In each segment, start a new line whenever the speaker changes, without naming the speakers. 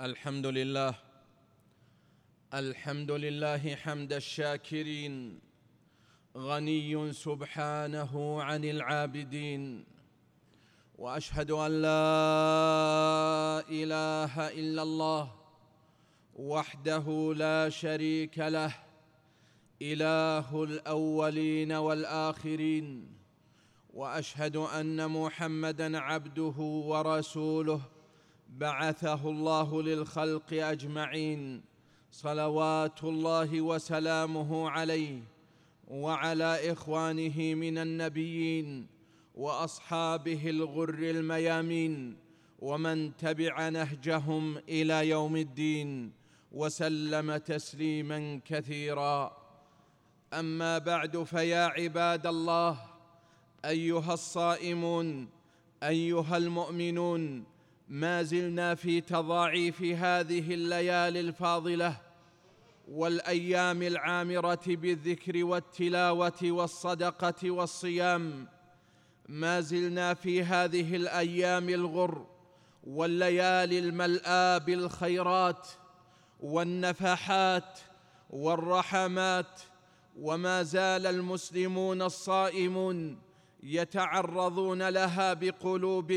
الحمد لله الحمد لله حمد الشاكرين غني سبحانه عن العابدين وأشهد أن لا إله إلا الله وحده لا شريك له إله الأولين والآخرين وأشهد أن محمدا عبده ورسوله. بعثه الله للخلق أجمعين صلوات الله وسلامه عليه وعلى إخوانه من النبيين وأصحابه الغر الميامين ومن تبع نهجهم إلى يوم الدين وسلم تسليما كثيرا. أما بعد فيا عباد الله أيها الصائمون أيها المؤمنون ما زلنا في تضاعيف هذه الليالي الفاضلة والأيام العامرة بالذكر والتلاوة والصدقة والصيام. ما زلنا في هذه الأيام الغر والليالي الملآى بالخيرات والنفحات والرحمات. وما زال المسلمون الصائمون يتعرضون لها بقلوب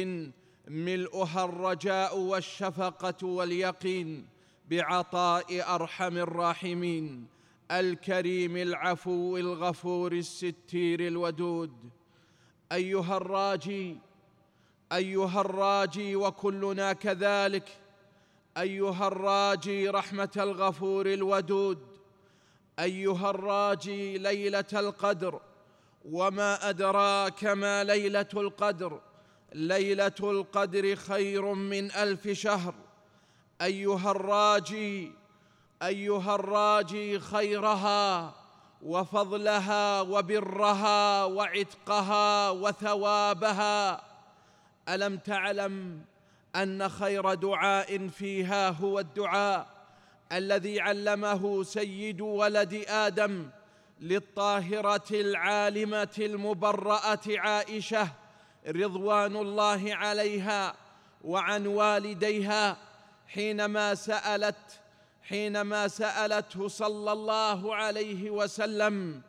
ملؤها الرجاء والشفقة واليقين بعطاء أرحم الراحمين الكريم العفو الغفور الستير الودود. أيها الراجي أيها الراجي وكلنا كذلك. أيها الراجي رحمة الغفور الودود. أيها الراجي ليلة القدر. وما أدراك ما ليلة القدر. ليلة القدر خير من ألف شهر. أيها الراجي أيها الراجي خيرها وفضلها وبرها وعتقها وثوابها. ألم تعلم أن خير دعاء فيها هو الدعاء الذي علمه سيد ولد آدم للطاهرة العالمة المبرأة عائشة رضوان الله عليها وعن والديها حينما سالت حينما سالته صلى الله عليه وسلم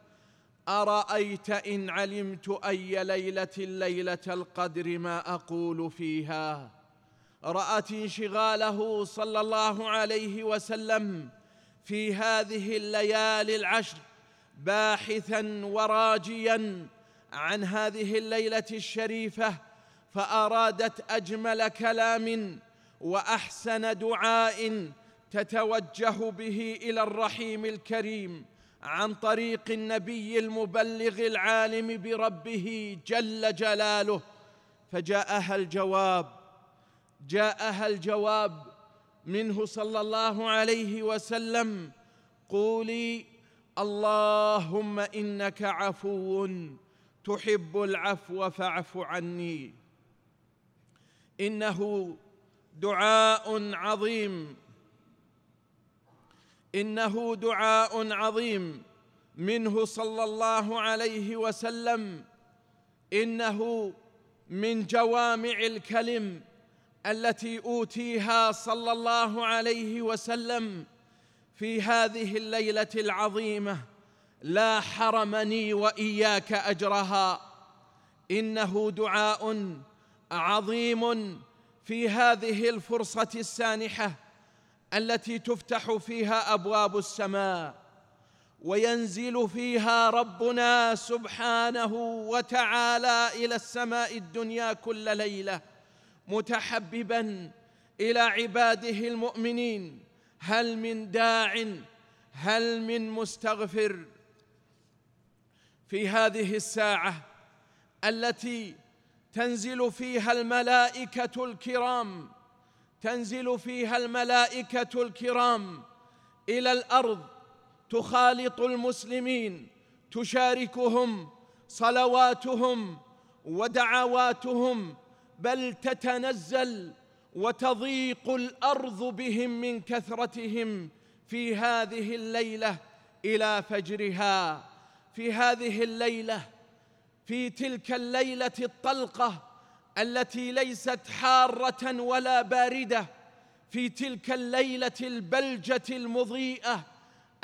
ارايت ان علمت اي ليله ليله القدر ما أقول فيها؟ رات انشغاله صلى الله عليه وسلم في هذه الليالي العشر باحثا وراجيا عن هذه الليلة الشريفة فأرادت أجمل كلام وأحسن دعاء تتوجه به إلى الرحيم الكريم عن طريق النبي المبلغ العالم بربه جل جلاله. فجاءها الجواب جاءها الجواب منه صلى الله عليه وسلم قولي اللهم إنك عفو. تحب العفو فاعف عني. إنه دعاء عظيم. إنه دعاء عظيم. منه صلى الله عليه وسلم. إنه من جوامع الكلم التي أوتيها صلى الله عليه وسلم في هذه الليلة العظيمة. لا حرمني وإياك أجرها. إنه دعاء عظيم في هذه الفرصة السانحة التي تفتح فيها أبواب السماء وينزل فيها ربنا سبحانه وتعالى إلى السماء الدنيا كل ليلة متحببا إلى عباده المؤمنين. هل من داع؟ هل من مستغفر؟ في هذه الساعة التي تنزل فيها الملائكة الكرام تنزل فيها الملائكة الكرام إلى الأرض تخالط المسلمين تشاركهم صلواتهم ودعواتهم بل تتنزل وتضيق الأرض بهم من كثرتهم في هذه الليلة إلى فجرها. في هذه الليلة في تلك الليلة الطلقة التي ليست حارة ولا باردة في تلك الليلة البلجة المضيئة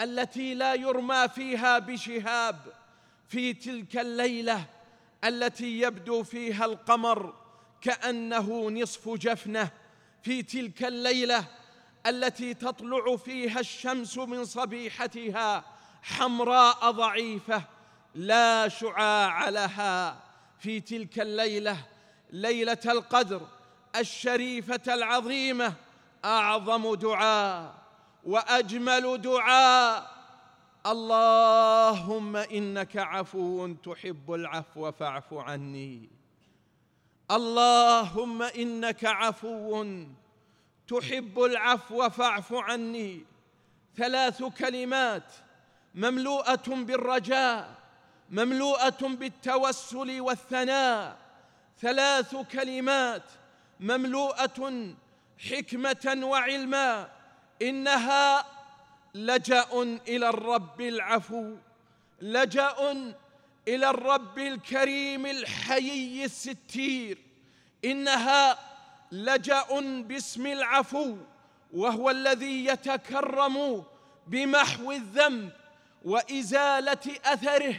التي لا يرمى فيها بشهاب في تلك الليلة التي يبدو فيها القمر كأنه نصف جفنة في تلك الليلة التي تطلع فيها الشمس من صبيحتها حمراء ضعيفة لا شعاع لها في تلك الليلة ليلة القدر الشريفة العظيمة أعظم دعاء وأجمل دعاء. اللهم إنك عفو تحب العفو فاعف عني. اللهم إنك عفو تحب العفو فاعف عني. ثلاث كلمات مملوءة بالرجاء مملوءة بالتوسل والثناء. ثلاث كلمات مملوءة حكمة وعلما. إنها لجأ إلى الرب العفو لجأ إلى الرب الكريم الحيي الستير. إنها لجأ باسم العفو وهو الذي يتكرم بمحو الذنب. وإزالة أثره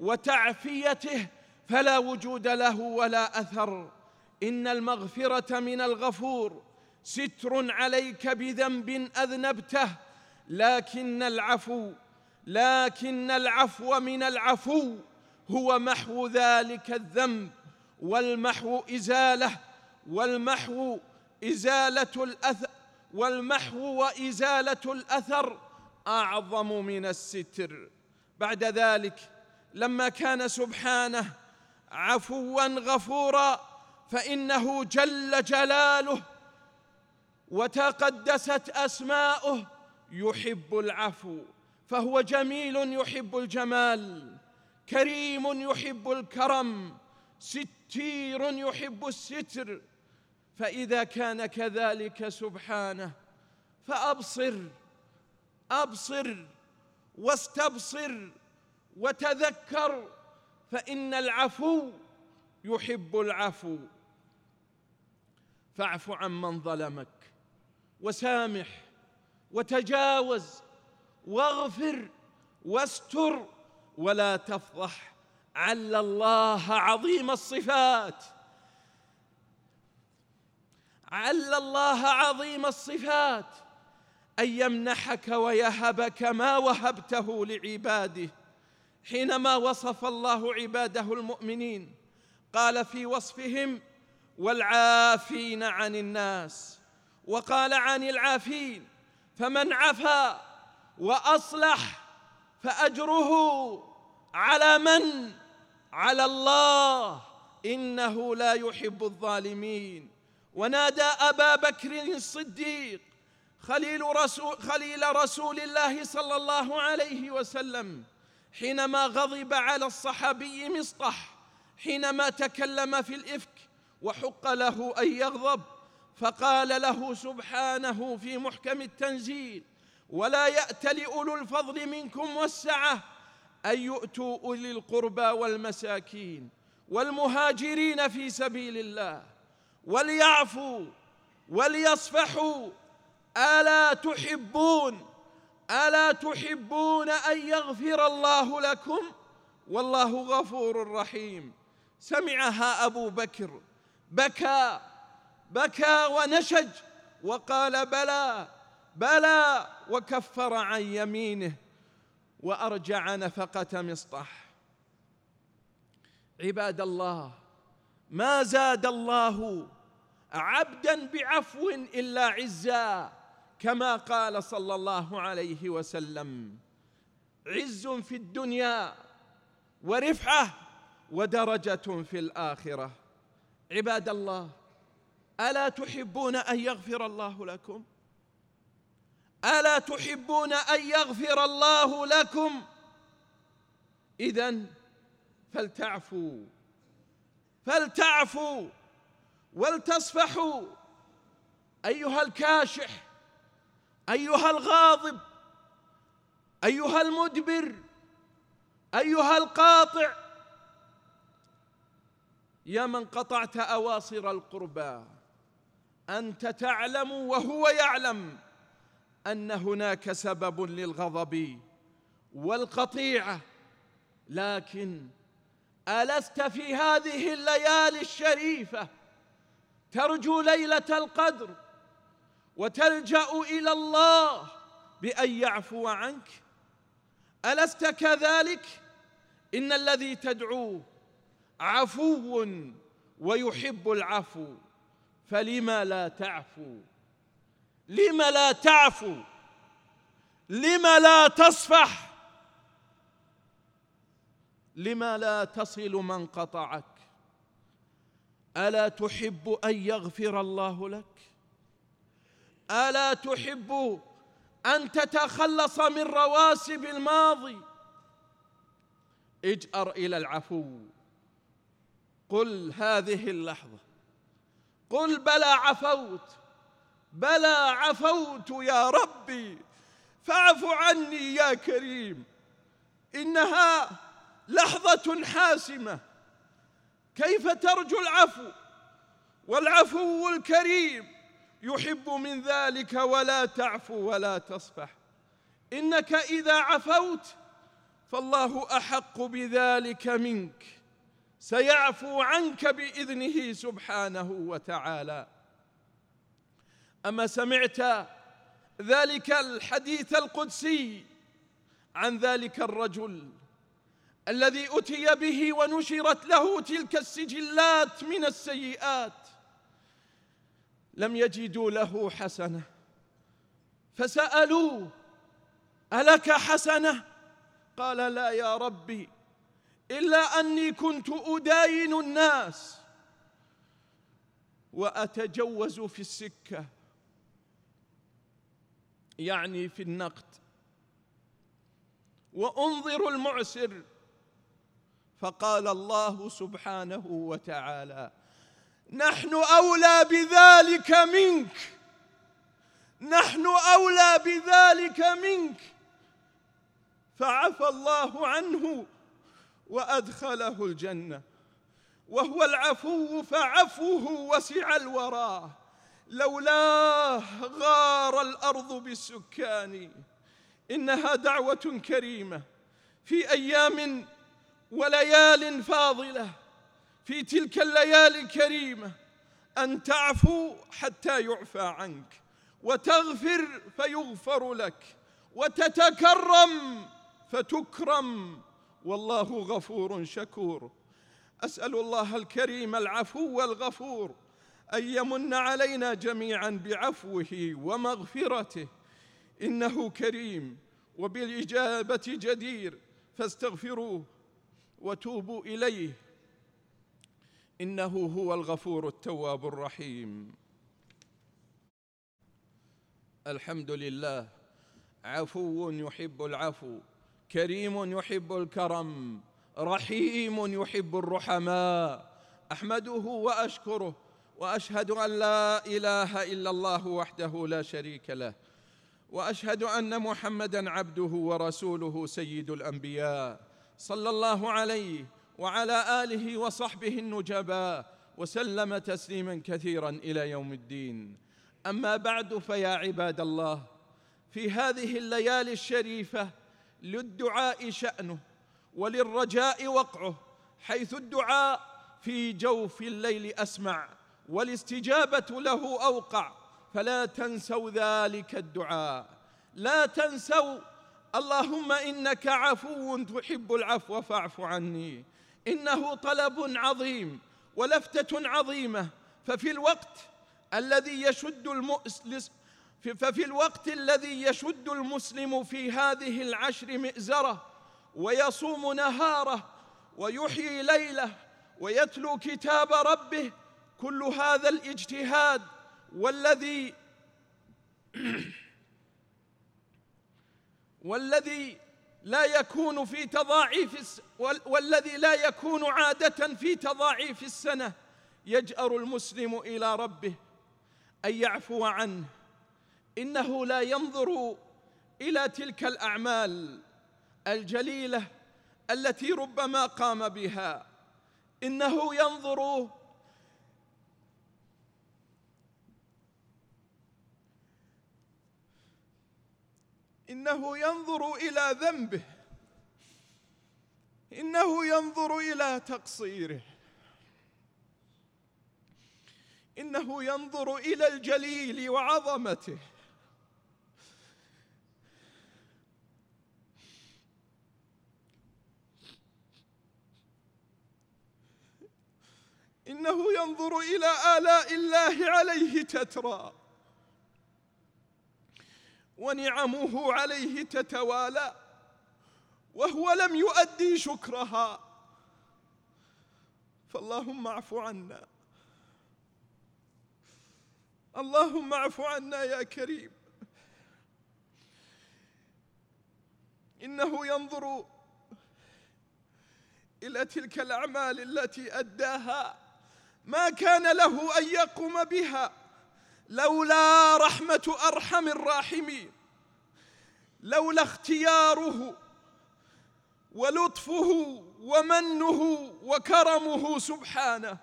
وتعفيته فلا وجود له ولا أثر. إن المغفرة من الغفور ستر عليك بذنب أذنبته. لكن العفو لكن العفو من العفو هو محو ذلك الذنب والمحو إزالة والمحو إزالة الاثر والمحو وإزالة الأثر. أعظم من الستر. بعد ذلك لما كان سبحانه عفوا غفورا فإنه جل جلاله وتقدست أسماؤه يحب العفو فهو جميل يحب الجمال كريم يحب الكرم ستير يحب الستر. فإذا كان كذلك سبحانه فأبصر أبصر واستبصر وتذكر فإن العفو يحب العفو. فاعف عمن ظلمك وسامح وتجاوز واغفر واستر ولا تفضح. عل الله عظيم الصفات. عل الله عظيم الصفات. أن يمنحك ويهبك ما وهبته لعباده حينما وصف الله عباده المؤمنين. قال في وصفهم والعافين عن الناس. وقال عن العافين فمن عفا وأصلح فأجره على من؟ على الله. إنه لا يحب الظالمين. ونادى أبا بكر الصديق خليل رسول, خليل رسول الله صلى الله عليه وسلم حينما غضب على الصحابي مصطح حينما تكلم في الإفك وحق له أن يغضب فقال له سبحانه في محكم التنزيل ولا يأت لأولو الفضل منكم والسعة أن يؤتوا أولي القربى والمساكين والمهاجرين في سبيل الله وليعفوا وليصفحوا ألا تحبون ألا تحبون أن يغفر الله لكم؟ والله غفور رحيم. سمعها أبو بكر. بكى بكى ونشج وقال بلى بلى وكفر عن يمينه وأرجع نفقة مصطح عباد الله ما زاد الله عبدا بعفو إلا عزا كما قال صلى الله عليه وسلم عز في الدنيا ورفعه ودرجة في الآخرة. عباد الله ألا تحبون أن يغفر الله لكم؟ ألا تحبون أن يغفر الله لكم؟ اذا فلتعفوا فلتعفوا ولتصفحوا أيها الكاشح. أيها الغاضب أيها المدبر أيها القاطع. يا من قطعت أواصر القربى أنت تعلم وهو يعلم أن هناك سبب للغضب والقطيعه لكن ألست في هذه الليالي الشريفة ترجو ليلة القدر؟ وتلجأ إلى الله بأن يعفو عنك. ألست كذلك؟ إن الذي تدعوه عفو ويحب العفو فلما لا تعفو؟ لم لا تعفو؟ لم لا تصفح؟ لم لا تصل من قطعك؟ ألا تحب أن يغفر الله لك؟ ألا تحب أن تتخلص من رواسب الماضي؟ اجأر إلى العفو. قل هذه اللحظة. قل بلى عفوت. بلى عفوت يا ربي. فاعف عني يا كريم. إنها لحظة حاسمة. كيف ترجو العفو؟ والعفو الكريم. يحب من ذلك ولا تعفو ولا تصفح. إنك إذا عفوت فالله أحق بذلك منك. سيعفو عنك بإذنه سبحانه وتعالى. أما سمعت ذلك الحديث القدسي عن ذلك الرجل الذي أتي به ونشرت له تلك السجلات من السيئات لم يجدوا له حسنة. فسألوه ألك حسنة؟ قال لا يا ربي إلا أني كنت أداين الناس. وأتجوز في السكة يعني في النقد. وأنظر المعسر فقال الله سبحانه وتعالى نحن أولى بذلك منك. نحن أولى بذلك منك. فعفى الله عنه وأدخله الجنة. وهو العفو فعفوه وسع الورى. لولاه غار الأرض بالسكان. إنها دعوة كريمة في أيام وليال فاضلة. في تلك الليالي الكريمة أن تعفو حتى يعفى عنك وتغفر فيغفر لك وتتكرم فتكرم. والله غفور شكور. أسأل الله الكريم العفو الغفور أن يمن علينا جميعا بعفوه ومغفرته. إنه كريم وبالإجابة جدير فاستغفروه وتوبوا إليه. إنه هو الغفور التواب الرحيم. الحمد لله. عفو يحب العفو. كريم يحب الكرم. رحيم يحب الرحماء. أحمده وأشكره. وأشهد أن لا إله إلا الله وحده لا شريك له. وأشهد أن محمدا عبده ورسوله سيد الأنبياء. صلى الله عليه وعلى آله وصحبه النجباء وسلم تسليما كثيرا إلى يوم الدين. أما بعد فيا عباد الله في هذه الليالي الشريفة للدعاء شأنه وللرجاء وقعه حيث الدعاء في جوف الليل أسمع والاستجابة له أوقع فلا تنسوا ذلك الدعاء. لا تنسوا اللهم إنك عفو تحب العفو فاعف عني. إنه طلب عظيم ولفتة عظيمة. ففي الوقت الذي يشد المؤسلس ففي الوقت الذي يشد المسلم في هذه العشر مئزرة ويصوم نهاره ويحيي ليله ويتلو كتاب ربه كل هذا الاجتهاد والذي والذي لا يكون في تضاعيف والذي لا يكون عادة في تضاعيف السنة يجأر المسلم إلى ربه أن يعفو عنه. إنه لا ينظر إلى تلك الأعمال الجليلة التي ربما قام بها. إنه ينظر إنه ينظر إلى ذنبه. إنه ينظر إلى تقصيره. إنه ينظر إلى الجليل وعظمته. إنه ينظر إلى آلاء الله عليه تترى. ونعمه عليه تتوالى وهو لم يؤدي شكرها. فاللهم اعف عنا. اللهم اعف عنا يا كريم. إنه ينظر إلى تلك الأعمال التي أداها ما كان له أن يقوم بها. لولا رحمة أرحم الراحمين لولا اختياره ولطفه ومنه وكرمه سبحانه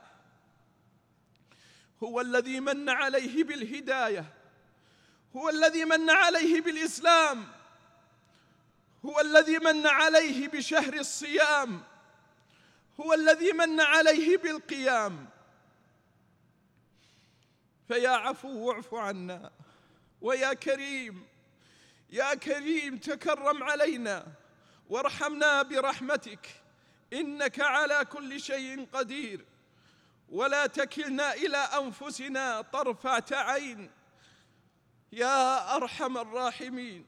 هو الذي من عليه بالهداية هو الذي من عليه بالإسلام هو الذي من عليه بشهر الصيام هو الذي من عليه بالقيام. فيا عفو اعف عنا. ويا كريم يا كريم تكرم علينا. وارحمنا برحمتك إنك على كل شيء قدير. ولا تكلنا إلى أنفسنا طرفة عين. يا أرحم الراحمين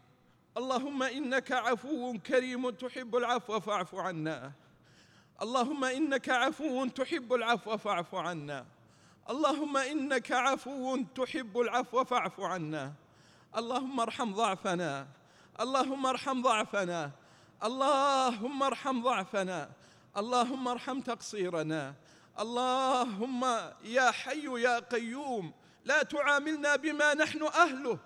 اللهم إنك عفو كريم تحب العفو فاعف عنا. اللهم إنك عفو تحب العفو فاعف عنا. اللهم إنك عفو تحب العفو فاعف عنا. اللهم ارحم ضعفنا. اللهم ارحم ضعفنا. اللهم ارحم ضعفنا. اللهم ارحم تقصيرنا. اللهم يا حي يا قيوم لا تعاملنا بما نحن أهله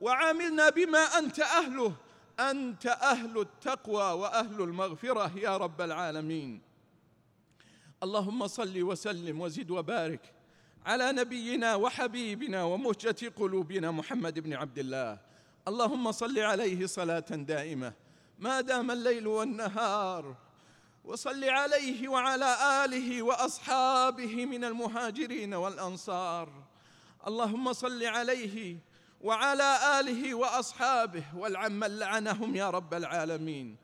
وعاملنا بما أنت أهله. أنت أهل التقوى وأهل المغفرة يا رب العالمين. اللهم صل وسلم وزد وبارك على نبينا وحبيبنا ومهجة قلوبنا محمد بن عبد الله. اللهم صل عليه صلاة دائمة. ما دام الليل والنهار وصل عليه وعلى آله وأصحابه من المهاجرين والأنصار. اللهم صل عليه وعلى آله وأصحابه والعم لعنهم يا رب العالمين.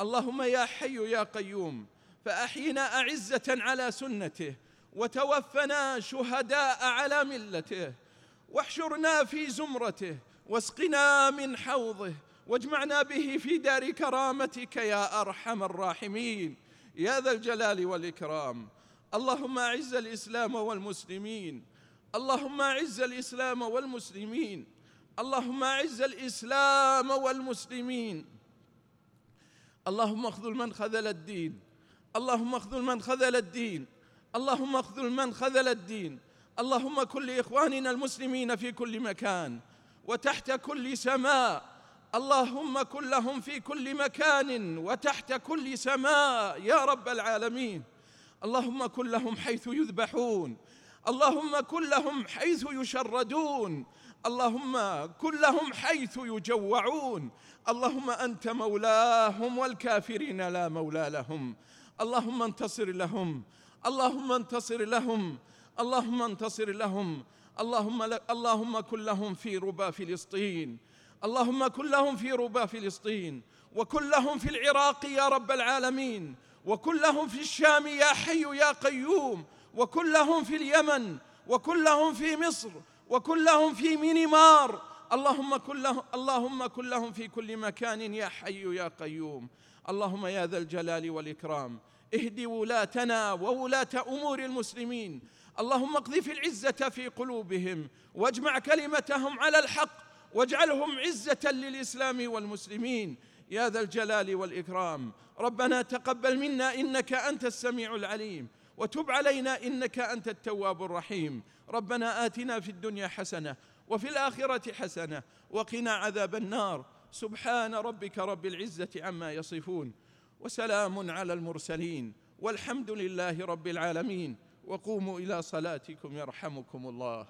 اللهم يا حي يا قيوم فأحينا أعزة على سنته وتوفنا شهداء على ملته واحشرنا في زمرته واسقنا من حوضه واجمعنا به في دار كرامتك يا أرحم الراحمين. يا ذا الجلال والإكرام. اللهم أعز الإسلام والمسلمين. اللهم أعز الإسلام والمسلمين. اللهم أعز الإسلام والمسلمين. اللهم اخذل من خذل الدين. اللهم اخذل من خذل الدين. اللهم اخذل من خذل الدين. اللهم كن لاخواننا المسلمين في كل مكان وتحت كل سماء. اللهم كن لهم في كل مكان وتحت كل سماء يا رب العالمين. اللهم كن لهم حيث يذبحون. اللهم كن لهم حيث يشردون. اللهم كن لهم حيث يجوعون. اللهم أنت مولاهم والكافرين لا مولى لهم. اللهم انتصر لهم. اللهم انتصر لهم اللهم انتصر لهم اللهم اللهم كن لهم في ربا فلسطين اللهم كن لهم في ربا فلسطين وكن لهم في العراق يا رب العالمين وكن لهم في الشام يا حي يا قيوم وكن لهم في اليمن وكن لهم في مصر وكن لهم في مينمار اللهم كن لهم اللهم كن لهم في كل مكان يا حي يا قيوم. اللهم يا ذا الجلال والإكرام. اهد ولاتنا وولاة أمور المسلمين. اللهم اقذف العزة في قلوبهم واجمع كلمتهم على الحق واجعلهم عزة للإسلام والمسلمين. يا ذا الجلال والإكرام. ربنا تقبل منا إنك أنت السميع العليم وتب علينا إنك أنت التواب الرحيم. ربنا آتنا في الدنيا حسنة وفي الآخرة حسنة وقنا عذاب النار. سبحان ربك رب العزة عما يصفون. وسلام على المرسلين والحمد لله رب العالمين. وقوموا إلى صلاتكم يرحمكم الله.